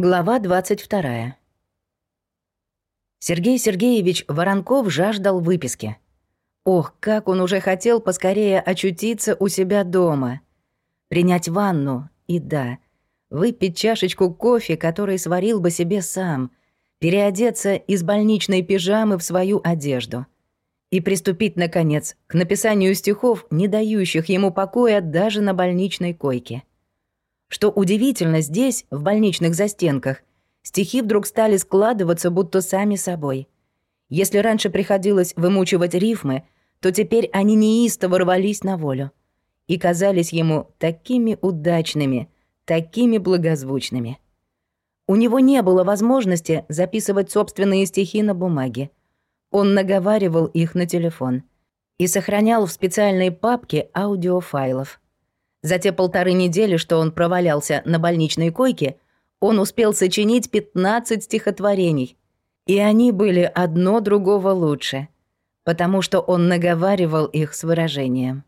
Глава 22. Сергей Сергеевич Воронков жаждал выписки. Ох, как он уже хотел поскорее очутиться у себя дома. Принять ванну и, да, выпить чашечку кофе, который сварил бы себе сам, переодеться из больничной пижамы в свою одежду и приступить, наконец, к написанию стихов, не дающих ему покоя даже на больничной койке. Что удивительно, здесь, в больничных застенках, стихи вдруг стали складываться будто сами собой. Если раньше приходилось вымучивать рифмы, то теперь они неистово рвались на волю и казались ему такими удачными, такими благозвучными. У него не было возможности записывать собственные стихи на бумаге. Он наговаривал их на телефон и сохранял в специальной папке аудиофайлов – за те полторы недели, что он провалялся на больничной койке, он успел сочинить 15 стихотворений. И они были одно другого лучше, потому что он наговаривал их с выражением.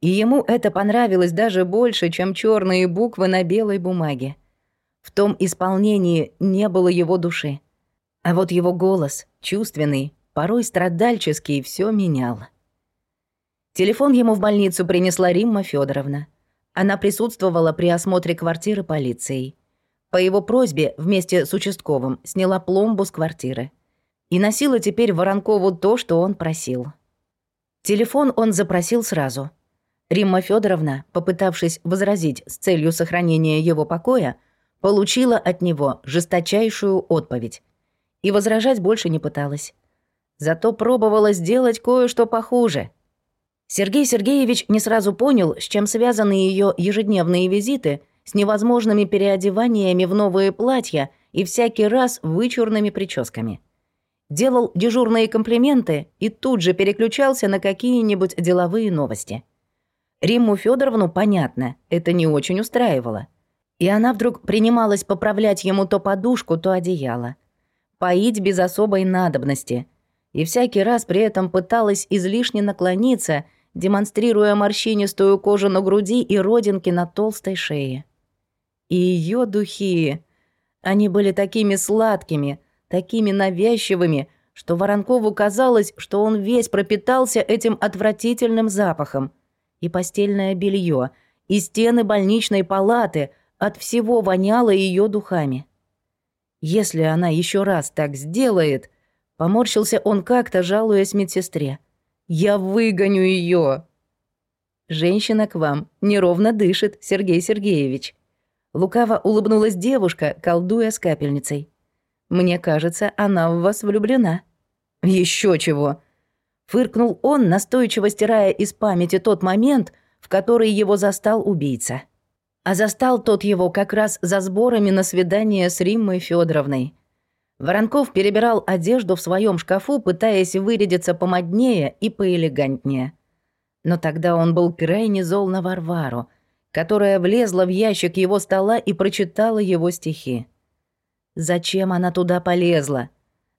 И ему это понравилось даже больше, чем черные буквы на белой бумаге. В том исполнении не было его души. А вот его голос, чувственный, порой страдальческий, все менял. Телефон ему в больницу принесла Римма Федоровна. Она присутствовала при осмотре квартиры полицией. По его просьбе вместе с участковым сняла пломбу с квартиры. И носила теперь Воронкову то, что он просил. Телефон он запросил сразу. Римма Федоровна, попытавшись возразить с целью сохранения его покоя, получила от него жесточайшую отповедь. И возражать больше не пыталась. Зато пробовала сделать кое-что похуже — Сергей Сергеевич не сразу понял, с чем связаны ее ежедневные визиты с невозможными переодеваниями в новые платья и всякий раз вычурными прическами. Делал дежурные комплименты и тут же переключался на какие-нибудь деловые новости. Римму Федоровну, понятно, это не очень устраивало. И она вдруг принималась поправлять ему то подушку, то одеяло. Поить без особой надобности. И всякий раз при этом пыталась излишне наклониться – демонстрируя морщинистую кожу на груди и родинки на толстой шее. И ее духи... Они были такими сладкими, такими навязчивыми, что Воронкову казалось, что он весь пропитался этим отвратительным запахом. И постельное белье, и стены больничной палаты от всего воняло ее духами. Если она еще раз так сделает, поморщился он как-то, жалуясь медсестре — я выгоню ее. Женщина к вам неровно дышит, Сергей Сергеевич. Лукаво улыбнулась девушка, колдуя с капельницей. Мне кажется, она в вас влюблена. Еще чего. Фыркнул он, настойчиво стирая из памяти тот момент, в который его застал убийца. А застал тот его как раз за сборами на свидание с Риммой Федоровной. Воронков перебирал одежду в своем шкафу, пытаясь вырядиться помоднее и поэлегантнее. Но тогда он был крайне зол на Варвару, которая влезла в ящик его стола и прочитала его стихи. Зачем она туда полезла?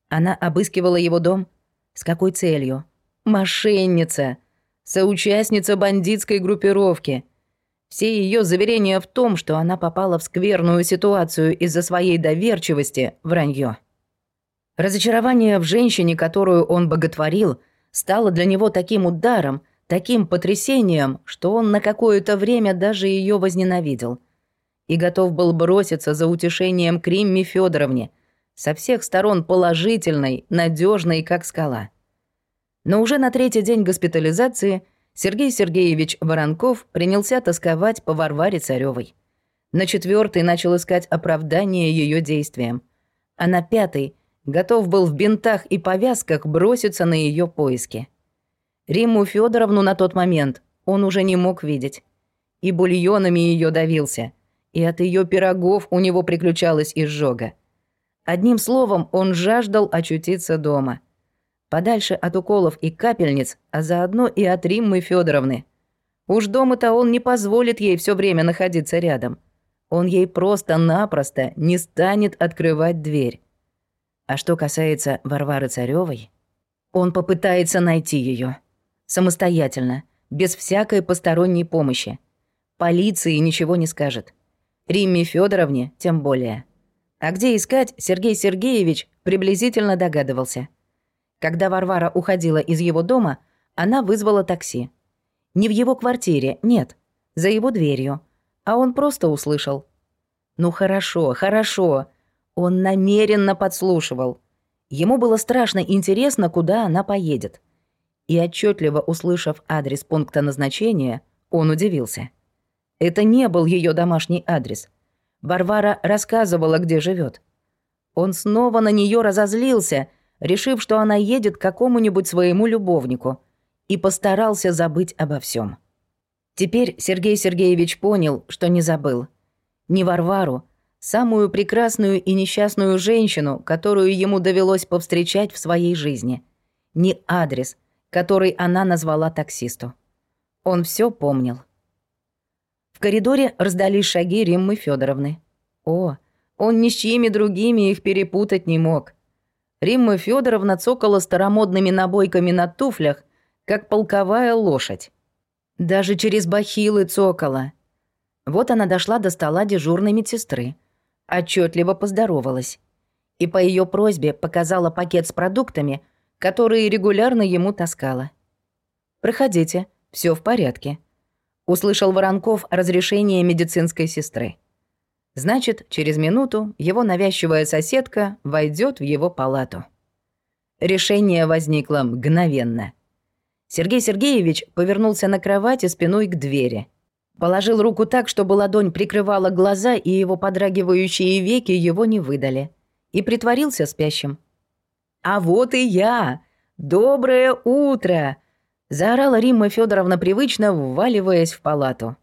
Она обыскивала его дом? С какой целью? Мошенница! Соучастница бандитской группировки. Все ее заверения в том, что она попала в скверную ситуацию из-за своей доверчивости, вранье. Разочарование в женщине, которую он боготворил, стало для него таким ударом, таким потрясением, что он на какое-то время даже ее возненавидел. И готов был броситься за утешением к Римме Фёдоровне, со всех сторон положительной, надежной, как скала. Но уже на третий день госпитализации Сергей Сергеевич Воронков принялся тосковать по Варваре Царёвой. На четвертый начал искать оправдание ее действиям. А на пятый — готов был в бинтах и повязках броситься на ее поиски. Римму Федоровну на тот момент он уже не мог видеть. И бульонами ее давился, и от ее пирогов у него приключалась изжога. Одним словом, он жаждал очутиться дома. Подальше от уколов и капельниц, а заодно и от Риммы Федоровны. Уж дома-то он не позволит ей все время находиться рядом. Он ей просто-напросто не станет открывать дверь. А что касается Варвары Царевой, он попытается найти ее самостоятельно, без всякой посторонней помощи. Полиции ничего не скажет. Римме Федоровне тем более. А где искать, Сергей Сергеевич приблизительно догадывался. Когда Варвара уходила из его дома, она вызвала такси. Не в его квартире, нет, за его дверью. А он просто услышал. Ну хорошо, хорошо. Он намеренно подслушивал. Ему было страшно интересно, куда она поедет. И отчетливо услышав адрес пункта назначения, он удивился. Это не был ее домашний адрес — Варвара рассказывала, где живет. Он снова на нее разозлился, решив, что она едет к какому-нибудь своему любовнику, и постарался забыть обо всем. Теперь Сергей Сергеевич понял, что не забыл. Не Варвару, самую прекрасную и несчастную женщину, которую ему довелось повстречать в своей жизни. Не адрес, который она назвала таксисту. Он все помнил коридоре раздались шаги Риммы Федоровны. О, он ни с чьими другими их перепутать не мог. Римма Федоровна цокала старомодными набойками на туфлях, как полковая лошадь. Даже через бахилы цокала. Вот она дошла до стола дежурной медсестры. Отчетливо поздоровалась. И по ее просьбе показала пакет с продуктами, которые регулярно ему таскала. «Проходите, все в порядке», Услышал Воронков разрешение медицинской сестры. Значит, через минуту его навязчивая соседка войдет в его палату. Решение возникло мгновенно. Сергей Сергеевич повернулся на кровати спиной к двери. Положил руку так, чтобы ладонь прикрывала глаза, и его подрагивающие веки его не выдали. И притворился спящим. «А вот и я! Доброе утро!» Заорала Римма Федоровна привычно, вваливаясь в палату.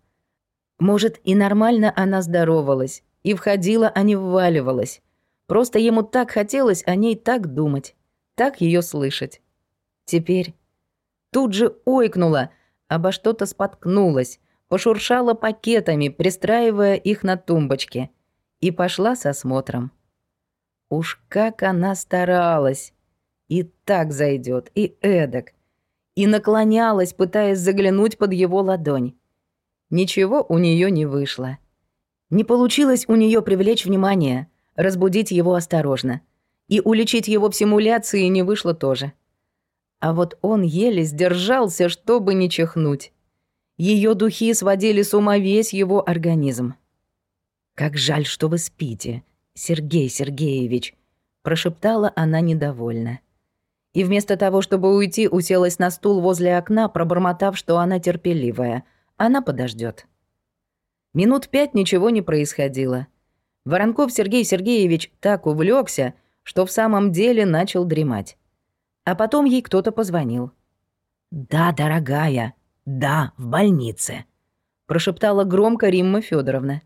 Может, и нормально она здоровалась, и входила, а не вваливалась. Просто ему так хотелось о ней так думать, так ее слышать. Теперь тут же ойкнула, обо что-то споткнулась, пошуршала пакетами, пристраивая их на тумбочке, и пошла со смотром. Уж как она старалась! И так зайдет, и эдак и наклонялась, пытаясь заглянуть под его ладонь. Ничего у нее не вышло. Не получилось у нее привлечь внимание, разбудить его осторожно. И уличить его в симуляции не вышло тоже. А вот он еле сдержался, чтобы не чихнуть. Ее духи сводили с ума весь его организм. «Как жаль, что вы спите, Сергей Сергеевич», — прошептала она недовольно и вместо того, чтобы уйти, уселась на стул возле окна, пробормотав, что она терпеливая. Она подождет. Минут пять ничего не происходило. Воронков Сергей Сергеевич так увлекся, что в самом деле начал дремать. А потом ей кто-то позвонил. «Да, дорогая, да, в больнице», — прошептала громко Римма Федоровна.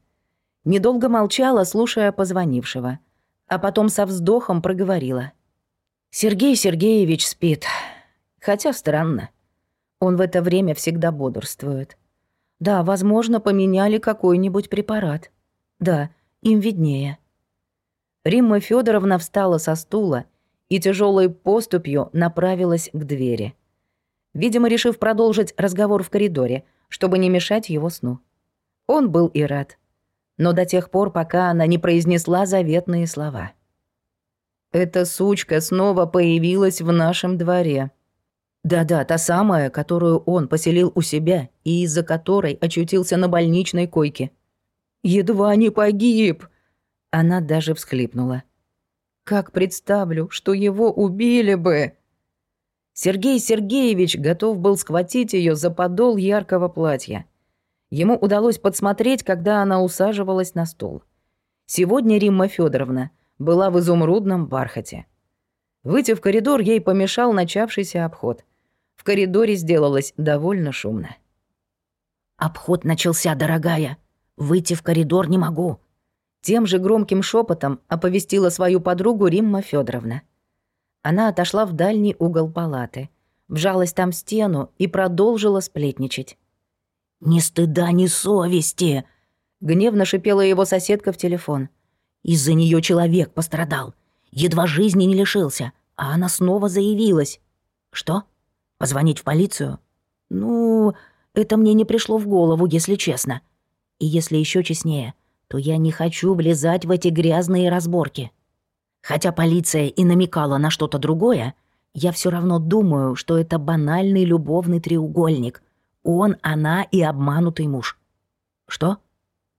Недолго молчала, слушая позвонившего, а потом со вздохом проговорила — Сергей Сергеевич спит. Хотя странно. Он в это время всегда бодрствует. Да, возможно, поменяли какой-нибудь препарат. Да, им виднее. Римма Федоровна встала со стула и тяжелой поступью направилась к двери. Видимо, решив продолжить разговор в коридоре, чтобы не мешать его сну. Он был и рад. Но до тех пор, пока она не произнесла заветные слова — эта сучка снова появилась в нашем дворе. Да-да, та самая, которую он поселил у себя и из-за которой очутился на больничной койке. Едва не погиб. Она даже всхлипнула. Как представлю, что его убили бы. Сергей Сергеевич готов был схватить ее за подол яркого платья. Ему удалось подсмотреть, когда она усаживалась на стол. Сегодня Римма Федоровна была в изумрудном бархате. Выйти в коридор ей помешал начавшийся обход. В коридоре сделалось довольно шумно. «Обход начался, дорогая. Выйти в коридор не могу», тем же громким шепотом оповестила свою подругу Римма Федоровна. Она отошла в дальний угол палаты, вжалась там в стену и продолжила сплетничать. «Ни стыда, ни совести!» — гневно шипела его соседка в телефон — из-за нее человек пострадал. Едва жизни не лишился, а она снова заявилась. Что? Позвонить в полицию? Ну, это мне не пришло в голову, если честно. И если еще честнее, то я не хочу влезать в эти грязные разборки. Хотя полиция и намекала на что-то другое, я все равно думаю, что это банальный любовный треугольник. Он, она и обманутый муж. Что?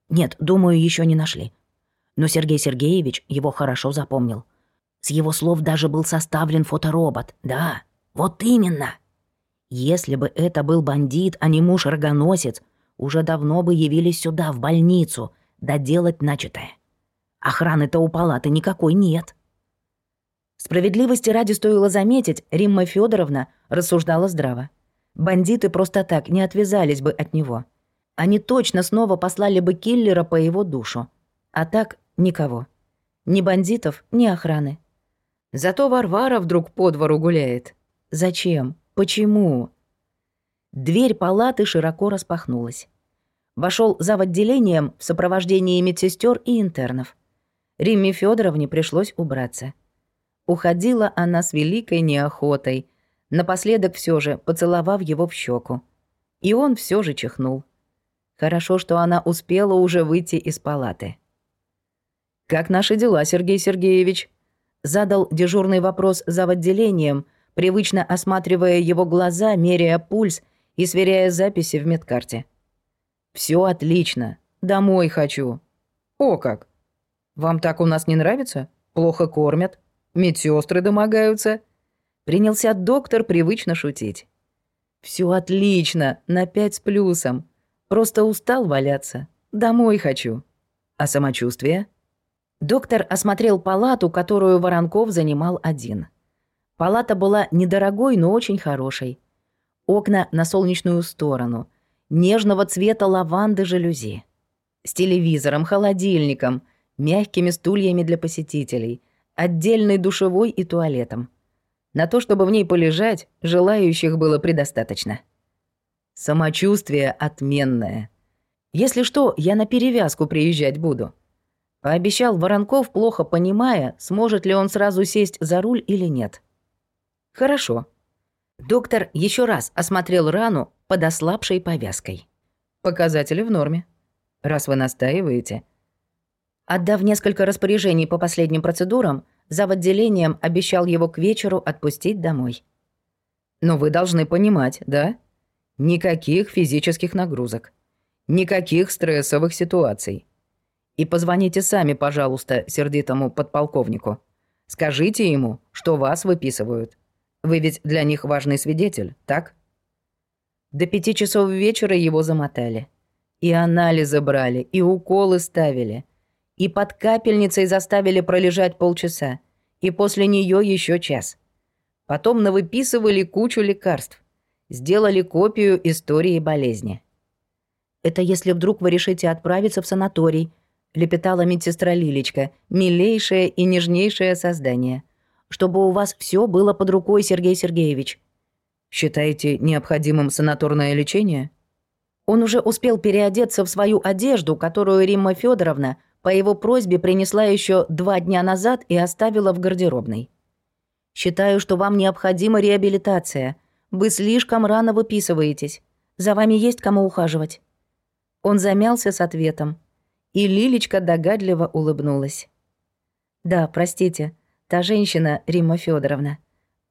Нет, думаю, еще не нашли. Но Сергей Сергеевич его хорошо запомнил. С его слов даже был составлен фоторобот. Да, вот именно. Если бы это был бандит, а не муж-рогоносец, уже давно бы явились сюда, в больницу, доделать начатое. Охраны-то у палаты никакой нет. Справедливости ради стоило заметить, Римма Федоровна рассуждала здраво. Бандиты просто так не отвязались бы от него. Они точно снова послали бы киллера по его душу. А так никого. Ни бандитов, ни охраны. Зато Варвара вдруг по двору гуляет. Зачем? Почему? Дверь палаты широко распахнулась. Вошел зав. отделением в сопровождении медсестер и интернов. Римме Федоровне пришлось убраться. Уходила она с великой неохотой, напоследок все же поцеловав его в щеку. И он все же чихнул. Хорошо, что она успела уже выйти из палаты. «Как наши дела, Сергей Сергеевич?» Задал дежурный вопрос за отделением, привычно осматривая его глаза, меряя пульс и сверяя записи в медкарте. Все отлично. Домой хочу». «О как! Вам так у нас не нравится? Плохо кормят? Медсестры домогаются?» Принялся доктор привычно шутить. Все отлично, на пять с плюсом. Просто устал валяться. Домой хочу. А самочувствие?» Доктор осмотрел палату, которую Воронков занимал один. Палата была недорогой, но очень хорошей. Окна на солнечную сторону. Нежного цвета лаванды жалюзи. С телевизором, холодильником, мягкими стульями для посетителей, отдельной душевой и туалетом. На то, чтобы в ней полежать, желающих было предостаточно. Самочувствие отменное. Если что, я на перевязку приезжать буду. Пообещал Воронков, плохо понимая, сможет ли он сразу сесть за руль или нет. Хорошо. Доктор еще раз осмотрел рану под ослабшей повязкой. Показатели в норме. Раз вы настаиваете. Отдав несколько распоряжений по последним процедурам, зав. отделением обещал его к вечеру отпустить домой. Но вы должны понимать, да? Никаких физических нагрузок. Никаких стрессовых ситуаций. И позвоните сами, пожалуйста, сердитому подполковнику. Скажите ему, что вас выписывают. Вы ведь для них важный свидетель, так? До пяти часов вечера его замотали. И анализы брали, и уколы ставили. И под капельницей заставили пролежать полчаса. И после нее еще час. Потом навыписывали кучу лекарств. Сделали копию истории болезни. «Это если вдруг вы решите отправиться в санаторий», — лепетала медсестра Лилечка, милейшее и нежнейшее создание — чтобы у вас все было под рукой, Сергей Сергеевич. Считаете необходимым санаторное лечение? Он уже успел переодеться в свою одежду, которую Римма Федоровна по его просьбе принесла еще два дня назад и оставила в гардеробной. «Считаю, что вам необходима реабилитация. Вы слишком рано выписываетесь. За вами есть кому ухаживать». Он замялся с ответом, и Лилечка догадливо улыбнулась. «Да, простите, Та женщина, Римма Федоровна,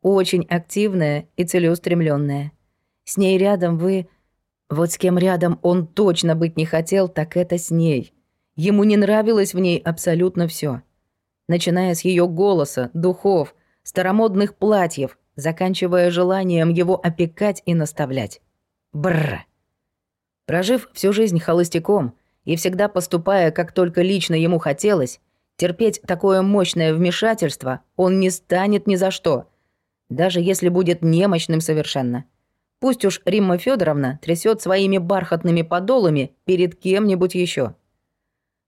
очень активная и целеустремленная. С ней рядом вы... Вот с кем рядом он точно быть не хотел, так это с ней. Ему не нравилось в ней абсолютно все, Начиная с ее голоса, духов, старомодных платьев, заканчивая желанием его опекать и наставлять. Бррр. Прожив всю жизнь холостяком и всегда поступая, как только лично ему хотелось, Терпеть такое мощное вмешательство он не станет ни за что, даже если будет немощным совершенно. Пусть уж Римма Федоровна трясет своими бархатными подолами перед кем-нибудь еще.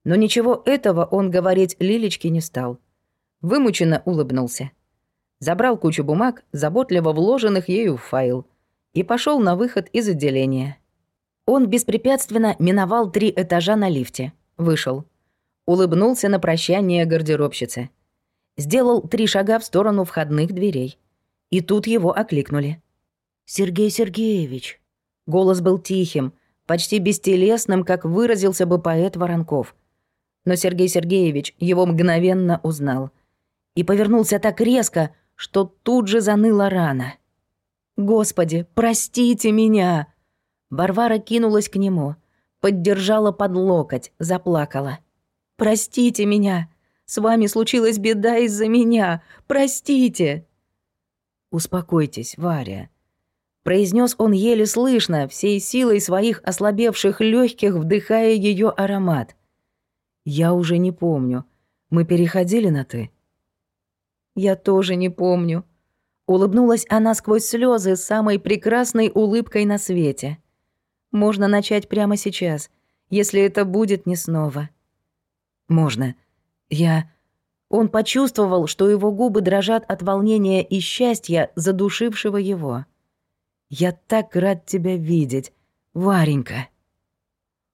Но ничего этого он говорить Лилечке не стал. Вымученно улыбнулся. Забрал кучу бумаг, заботливо вложенных ею в файл, и пошел на выход из отделения. Он беспрепятственно миновал три этажа на лифте, вышел. Улыбнулся на прощание гардеробщице. Сделал три шага в сторону входных дверей. И тут его окликнули. «Сергей Сергеевич». Голос был тихим, почти бестелесным, как выразился бы поэт Воронков. Но Сергей Сергеевич его мгновенно узнал и повернулся так резко, что тут же заныла рана. «Господи, простите меня!» Варвара кинулась к нему, поддержала под локоть, заплакала. «Простите меня! С вами случилась беда из-за меня! Простите!» «Успокойтесь, Варя», — произнес он еле слышно, всей силой своих ослабевших легких, вдыхая ее аромат. «Я уже не помню. Мы переходили на «ты»?» «Я тоже не помню», Улыбнулась она сквозь слезы самой прекрасной улыбкой на свете. Можно начать прямо сейчас, если это будет не снова. Можно. Я... Он почувствовал, что его губы дрожат от волнения и счастья, задушившего его. «Я так рад тебя видеть, Варенька».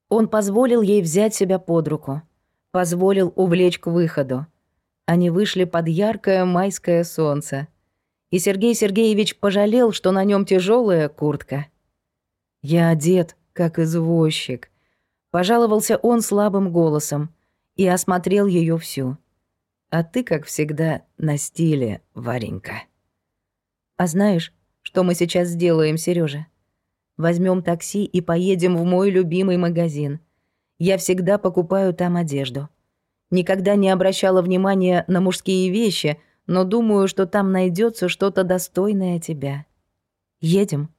Он позволил ей взять себя под руку, позволил увлечь к выходу. Они вышли под яркое майское солнце — и Сергей Сергеевич пожалел, что на нем тяжелая куртка. «Я одет, как извозчик», — пожаловался он слабым голосом и осмотрел ее всю. «А ты, как всегда, на стиле, Варенька». «А знаешь, что мы сейчас сделаем, Сережа? Возьмем такси и поедем в мой любимый магазин. Я всегда покупаю там одежду. Никогда не обращала внимания на мужские вещи — но думаю, что там найдется что-то достойное тебя. Едем?»